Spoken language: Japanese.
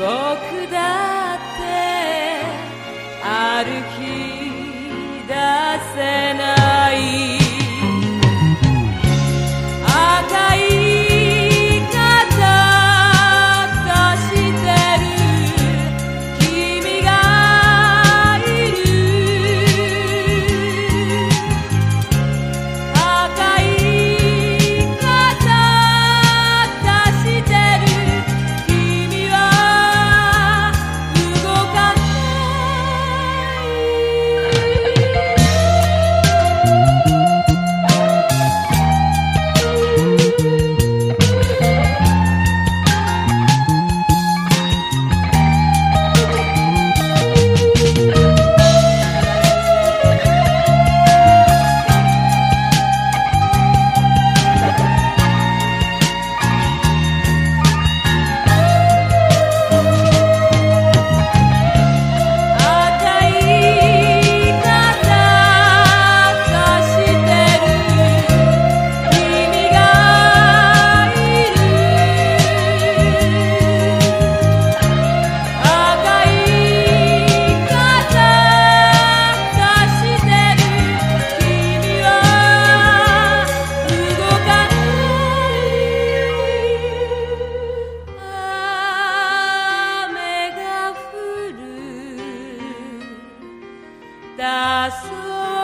僕だってある日 corazón.